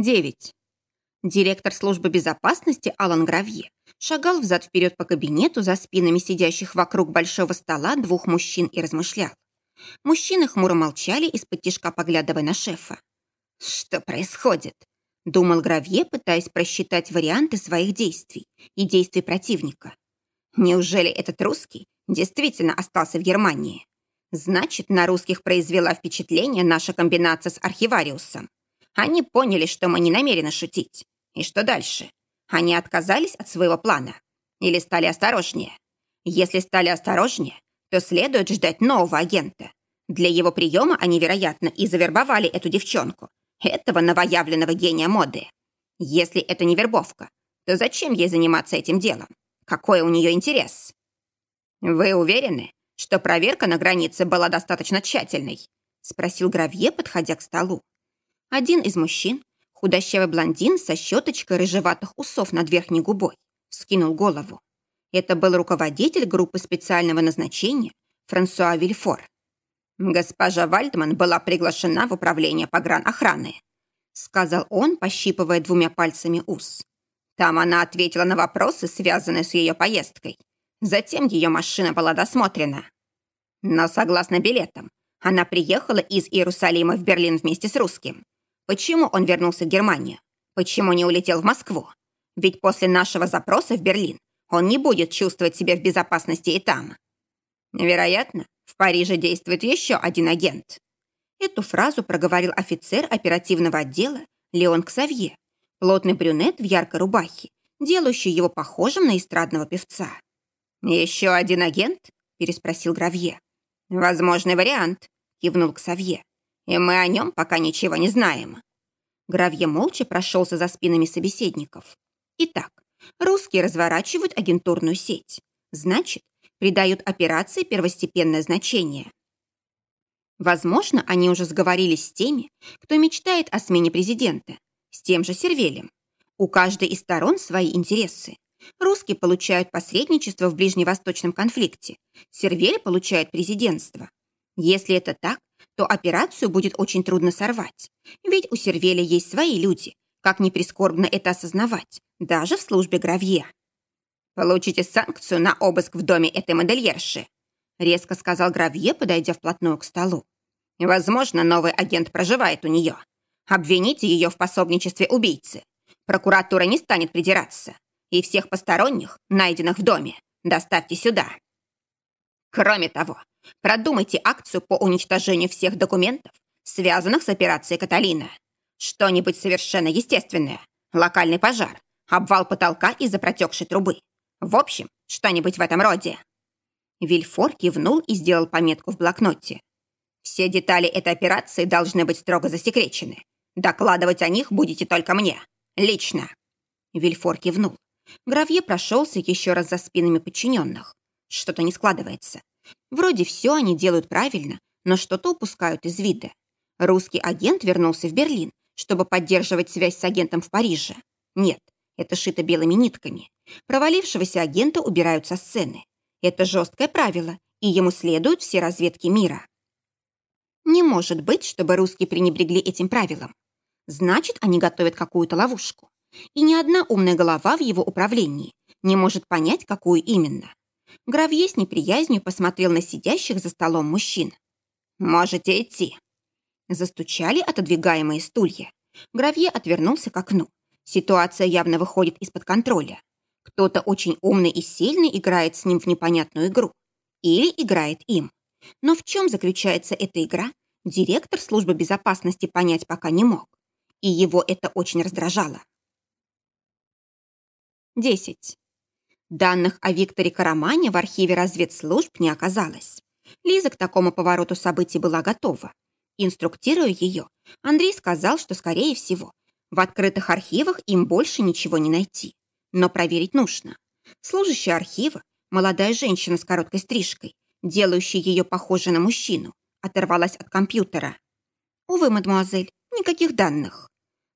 9. Директор службы безопасности Алан Гравье шагал взад-вперед по кабинету за спинами сидящих вокруг большого стола двух мужчин и размышлял. Мужчины хмуро молчали, из-под тишка поглядывая на шефа. «Что происходит?» — думал Гравье, пытаясь просчитать варианты своих действий и действий противника. «Неужели этот русский действительно остался в Германии? Значит, на русских произвела впечатление наша комбинация с архивариусом. Они поняли, что мы не намерены шутить. И что дальше? Они отказались от своего плана? Или стали осторожнее? Если стали осторожнее, то следует ждать нового агента. Для его приема они, вероятно, и завербовали эту девчонку, этого новоявленного гения моды. Если это не вербовка, то зачем ей заниматься этим делом? Какой у нее интерес? Вы уверены, что проверка на границе была достаточно тщательной? Спросил Гравье, подходя к столу. Один из мужчин, худощавый блондин со щеточкой рыжеватых усов над верхней губой, скинул голову. Это был руководитель группы специального назначения Франсуа Вильфор. «Госпожа Вальдман была приглашена в управление погранохраны», сказал он, пощипывая двумя пальцами ус. Там она ответила на вопросы, связанные с ее поездкой. Затем ее машина была досмотрена. Но согласно билетам, она приехала из Иерусалима в Берлин вместе с русским. Почему он вернулся в Германию? Почему не улетел в Москву? Ведь после нашего запроса в Берлин он не будет чувствовать себя в безопасности и там. Вероятно, в Париже действует еще один агент. Эту фразу проговорил офицер оперативного отдела Леон Ксавье, плотный брюнет в яркой рубахе, делающий его похожим на эстрадного певца. «Еще один агент?» – переспросил Гравье. «Возможный вариант», – кивнул Ксавье. «И мы о нем пока ничего не знаем». Гравье молча прошелся за спинами собеседников. Итак, Русские разворачивают агентурную сеть. Значит, придают операции первостепенное значение. Возможно, они уже сговорились с теми, кто мечтает о смене президента, с тем же Сервелем. У каждой из сторон свои интересы. Русские получают посредничество в ближневосточном конфликте. Сервель получает президентство. Если это так, то операцию будет очень трудно сорвать. Ведь у Сервеля есть свои люди, как ни прискорбно это осознавать, даже в службе Гравье. «Получите санкцию на обыск в доме этой модельерши», резко сказал Гравье, подойдя вплотную к столу. «Возможно, новый агент проживает у нее. Обвините ее в пособничестве убийцы. Прокуратура не станет придираться. И всех посторонних, найденных в доме, доставьте сюда. Кроме того, продумайте акцию по уничтожению всех документов, связанных с операцией Каталина. Что-нибудь совершенно естественное. Локальный пожар, обвал потолка из-за протекшей трубы. В общем, что-нибудь в этом роде. Вильфор кивнул и сделал пометку в блокноте. Все детали этой операции должны быть строго засекречены. Докладывать о них будете только мне. Лично. Вильфор кивнул. Гравье прошелся еще раз за спинами подчиненных. Что-то не складывается. Вроде все они делают правильно, но что-то упускают из вида. Русский агент вернулся в Берлин чтобы поддерживать связь с агентом в Париже. Нет, это шито белыми нитками. Провалившегося агента убирают со сцены. Это жесткое правило, и ему следуют все разведки мира. Не может быть, чтобы русские пренебрегли этим правилом. Значит, они готовят какую-то ловушку. И ни одна умная голова в его управлении не может понять, какую именно. Гравье с неприязнью посмотрел на сидящих за столом мужчин. «Можете идти», Застучали отодвигаемые стулья. Гравье отвернулся к окну. Ситуация явно выходит из-под контроля. Кто-то очень умный и сильный играет с ним в непонятную игру. Или играет им. Но в чем заключается эта игра, директор службы безопасности понять пока не мог. И его это очень раздражало. 10. Данных о Викторе Карамане в архиве разведслужб не оказалось. Лиза к такому повороту событий была готова. Инструктируя ее, Андрей сказал, что, скорее всего, в открытых архивах им больше ничего не найти. Но проверить нужно. Служащая архива, молодая женщина с короткой стрижкой, делающая ее похожей на мужчину, оторвалась от компьютера. Увы, мадемуазель, никаких данных.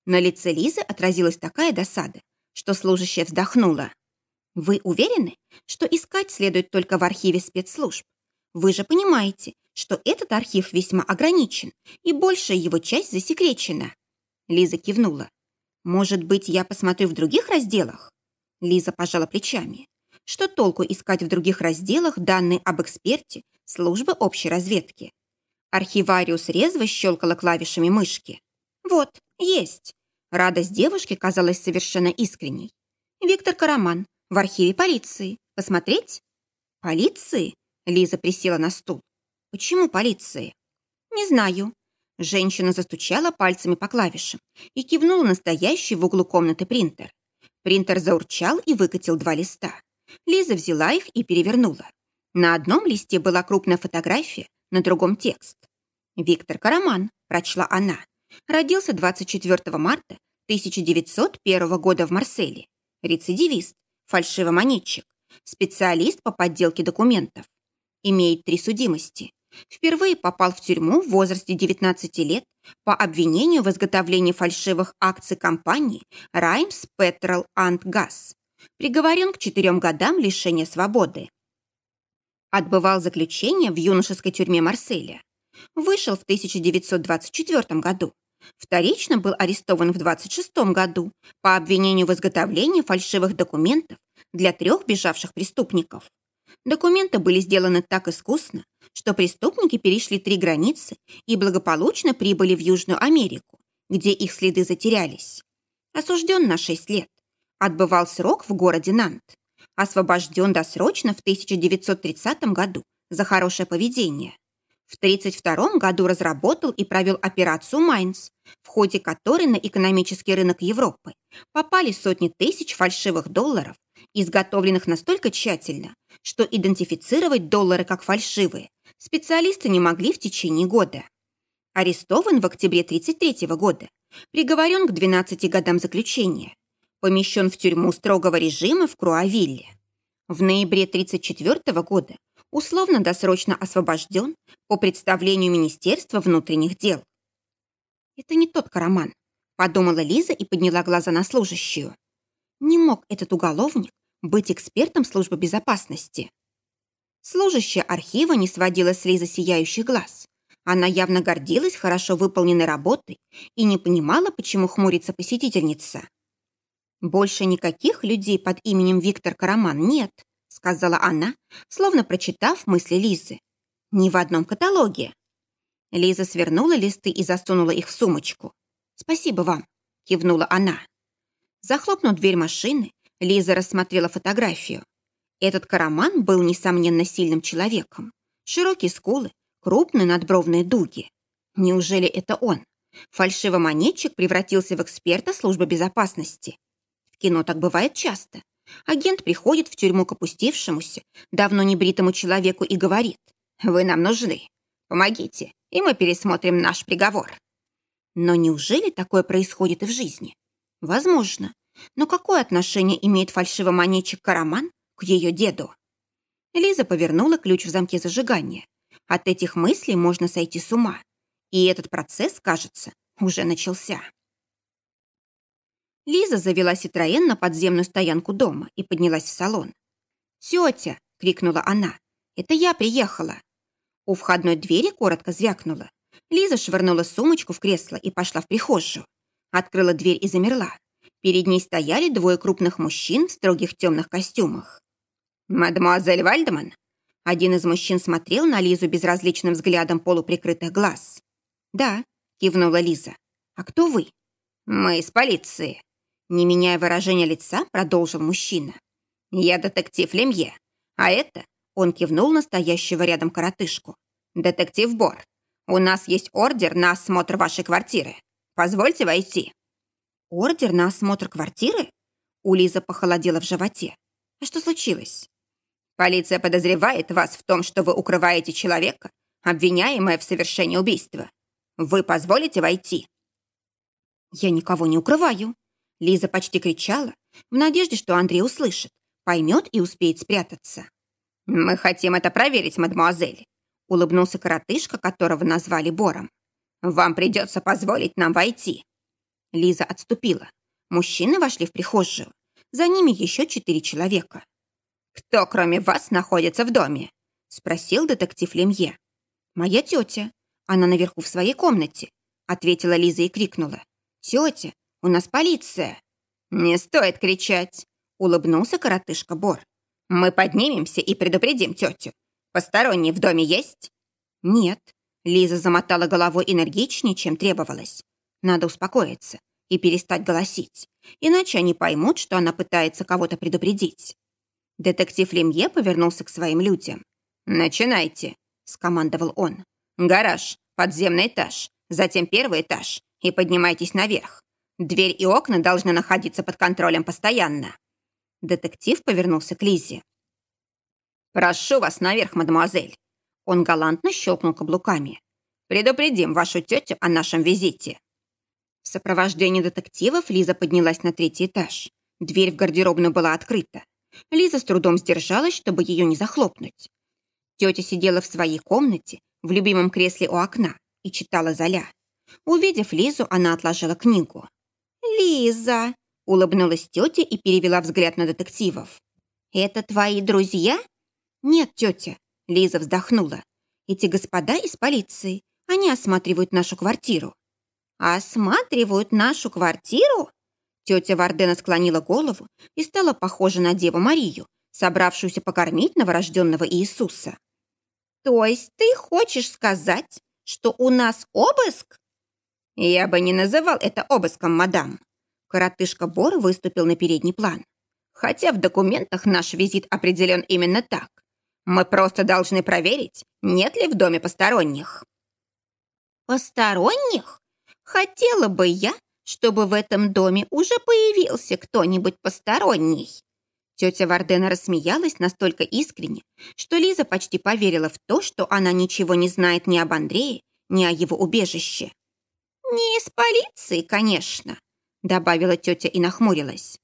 На лице Лизы отразилась такая досада, что служащая вздохнула. Вы уверены, что искать следует только в архиве спецслужб? Вы же понимаете, что этот архив весьма ограничен, и большая его часть засекречена. Лиза кивнула. Может быть, я посмотрю в других разделах? Лиза пожала плечами. Что толку искать в других разделах данные об эксперте службы общей разведки? Архивариус резво щелкала клавишами мышки. Вот, есть. Радость девушки казалась совершенно искренней. Виктор Караман в архиве полиции. Посмотреть? Полиции? Лиза присела на стул. Почему полиции? Не знаю. Женщина застучала пальцами по клавишам и кивнула настоящий в углу комнаты принтер. Принтер заурчал и выкатил два листа. Лиза взяла их и перевернула. На одном листе была крупная фотография, на другом текст. «Виктор Караман», – прочла она, родился 24 марта 1901 года в Марселе. Рецидивист, фальшивомонетчик, специалист по подделке документов. Имеет три судимости. Впервые попал в тюрьму в возрасте 19 лет по обвинению в изготовлении фальшивых акций компании Rhymes Petrol and Gas. Приговорен к четырем годам лишения свободы. Отбывал заключение в юношеской тюрьме Марселя. Вышел в 1924 году. Вторично был арестован в 26 году по обвинению в изготовлении фальшивых документов для трех бежавших преступников. Документы были сделаны так искусно, что преступники перешли три границы и благополучно прибыли в Южную Америку, где их следы затерялись. Осужден на 6 лет. Отбывал срок в городе Нант. Освобожден досрочно в 1930 году за хорошее поведение. В 1932 году разработал и провел операцию «Майнц», в ходе которой на экономический рынок Европы попали сотни тысяч фальшивых долларов, изготовленных настолько тщательно, что идентифицировать доллары как фальшивые специалисты не могли в течение года. Арестован в октябре 1933 года, приговорен к 12 годам заключения, помещен в тюрьму строгого режима в Круавилле. В ноябре 1934 года условно-досрочно освобожден по представлению Министерства внутренних дел. «Это не тот Караман», – подумала Лиза и подняла глаза на служащую. «Не мог этот уголовник быть экспертом службы безопасности». Служащая архива не сводила с Лизы сияющих глаз. Она явно гордилась хорошо выполненной работой и не понимала, почему хмурится посетительница. «Больше никаких людей под именем Виктор Караман нет», сказала она, словно прочитав мысли Лизы. «Ни в одном каталоге». Лиза свернула листы и засунула их в сумочку. «Спасибо вам», — кивнула она. Захлопнув дверь машины, Лиза рассмотрела фотографию. Этот караман был, несомненно, сильным человеком. Широкие скулы, крупные надбровные дуги. Неужели это он? Фальшивомонетчик превратился в эксперта службы безопасности. В кино так бывает часто. Агент приходит в тюрьму к опустившемуся, давно небритому человеку и говорит, «Вы нам нужны. Помогите, и мы пересмотрим наш приговор». Но неужели такое происходит и в жизни? Возможно. Но какое отношение имеет фальшивомонетчик Караман к ее деду. Лиза повернула ключ в замке зажигания. От этих мыслей можно сойти с ума. И этот процесс, кажется, уже начался. Лиза завела Ситроен на подземную стоянку дома и поднялась в салон. «Тетя!» — крикнула она. «Это я приехала!» У входной двери коротко звякнула. Лиза швырнула сумочку в кресло и пошла в прихожую. Открыла дверь и замерла. Перед ней стояли двое крупных мужчин в строгих темных костюмах. «Мадемуазель Вальдеман?» Один из мужчин смотрел на Лизу безразличным взглядом полуприкрытых глаз. «Да», — кивнула Лиза. «А кто вы?» «Мы из полиции». Не меняя выражения лица, продолжил мужчина. «Я детектив Лемье. А это...» Он кивнул настоящего рядом коротышку. «Детектив Бор. У нас есть ордер на осмотр вашей квартиры. Позвольте войти». «Ордер на осмотр квартиры?» У Лизы похолодело в животе. «А что случилось?» Полиция подозревает вас в том, что вы укрываете человека, обвиняемое в совершении убийства. Вы позволите войти?» «Я никого не укрываю», — Лиза почти кричала, в надежде, что Андрей услышит, поймет и успеет спрятаться. «Мы хотим это проверить, мадемуазель», — улыбнулся коротышка, которого назвали Бором. «Вам придется позволить нам войти». Лиза отступила. Мужчины вошли в прихожую. За ними еще четыре человека. «Кто, кроме вас, находится в доме?» — спросил детектив Лемье. «Моя тетя. Она наверху в своей комнате», — ответила Лиза и крикнула. «Тетя, У нас полиция!» «Не стоит кричать!» — улыбнулся коротышка Бор. «Мы поднимемся и предупредим тетю. Посторонний в доме есть?» «Нет». Лиза замотала головой энергичнее, чем требовалось. «Надо успокоиться и перестать голосить, иначе они поймут, что она пытается кого-то предупредить». Детектив Лемье повернулся к своим людям. «Начинайте», — скомандовал он. «Гараж, подземный этаж, затем первый этаж, и поднимайтесь наверх. Дверь и окна должны находиться под контролем постоянно». Детектив повернулся к Лизе. «Прошу вас наверх, мадемуазель». Он галантно щелкнул каблуками. «Предупредим вашу тетю о нашем визите». В сопровождении детективов Лиза поднялась на третий этаж. Дверь в гардеробную была открыта. Лиза с трудом сдержалась, чтобы ее не захлопнуть. Тетя сидела в своей комнате, в любимом кресле у окна, и читала Золя. Увидев Лизу, она отложила книгу. «Лиза!» — улыбнулась тетя и перевела взгляд на детективов. «Это твои друзья?» «Нет, тетя», — Лиза вздохнула. «Эти господа из полиции, они осматривают нашу квартиру». «Осматривают нашу квартиру?» Тетя Вардена склонила голову и стала похожа на Деву Марию, собравшуюся покормить новорожденного Иисуса. «То есть ты хочешь сказать, что у нас обыск?» «Я бы не называл это обыском, мадам». Коротышка Бор выступил на передний план. «Хотя в документах наш визит определен именно так. Мы просто должны проверить, нет ли в доме посторонних». «Посторонних? Хотела бы я, чтобы в этом доме уже появился кто-нибудь посторонний». Тетя Вардена рассмеялась настолько искренне, что Лиза почти поверила в то, что она ничего не знает ни об Андрее, ни о его убежище. «Не из полиции, конечно», — добавила тетя и нахмурилась.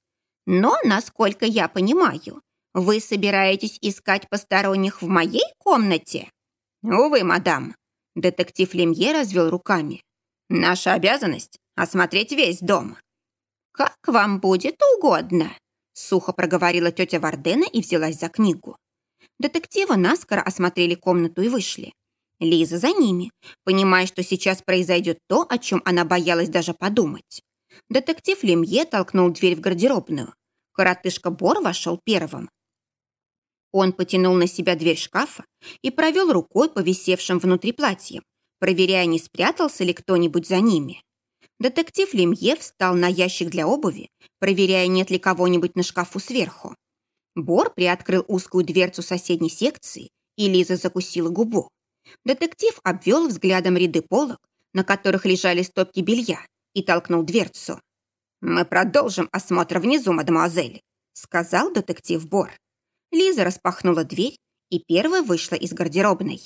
«Но, насколько я понимаю, вы собираетесь искать посторонних в моей комнате?» «Увы, мадам», — детектив Лемье развел руками. «Наша обязанность — осмотреть весь дом». «Как вам будет угодно», — сухо проговорила тетя Вардена и взялась за книгу. Детективы наскоро осмотрели комнату и вышли. Лиза за ними, понимая, что сейчас произойдет то, о чем она боялась даже подумать. Детектив Лемье толкнул дверь в гардеробную. Коротышка Бор вошел первым. Он потянул на себя дверь шкафа и провел рукой по висевшим внутри платьям, проверяя, не спрятался ли кто-нибудь за ними. Детектив Лемье встал на ящик для обуви, проверяя, нет ли кого-нибудь на шкафу сверху. Бор приоткрыл узкую дверцу соседней секции, и Лиза закусила губу. Детектив обвел взглядом ряды полок, на которых лежали стопки белья, и толкнул дверцу. «Мы продолжим осмотр внизу, мадемуазель», — сказал детектив Бор. Лиза распахнула дверь и первая вышла из гардеробной.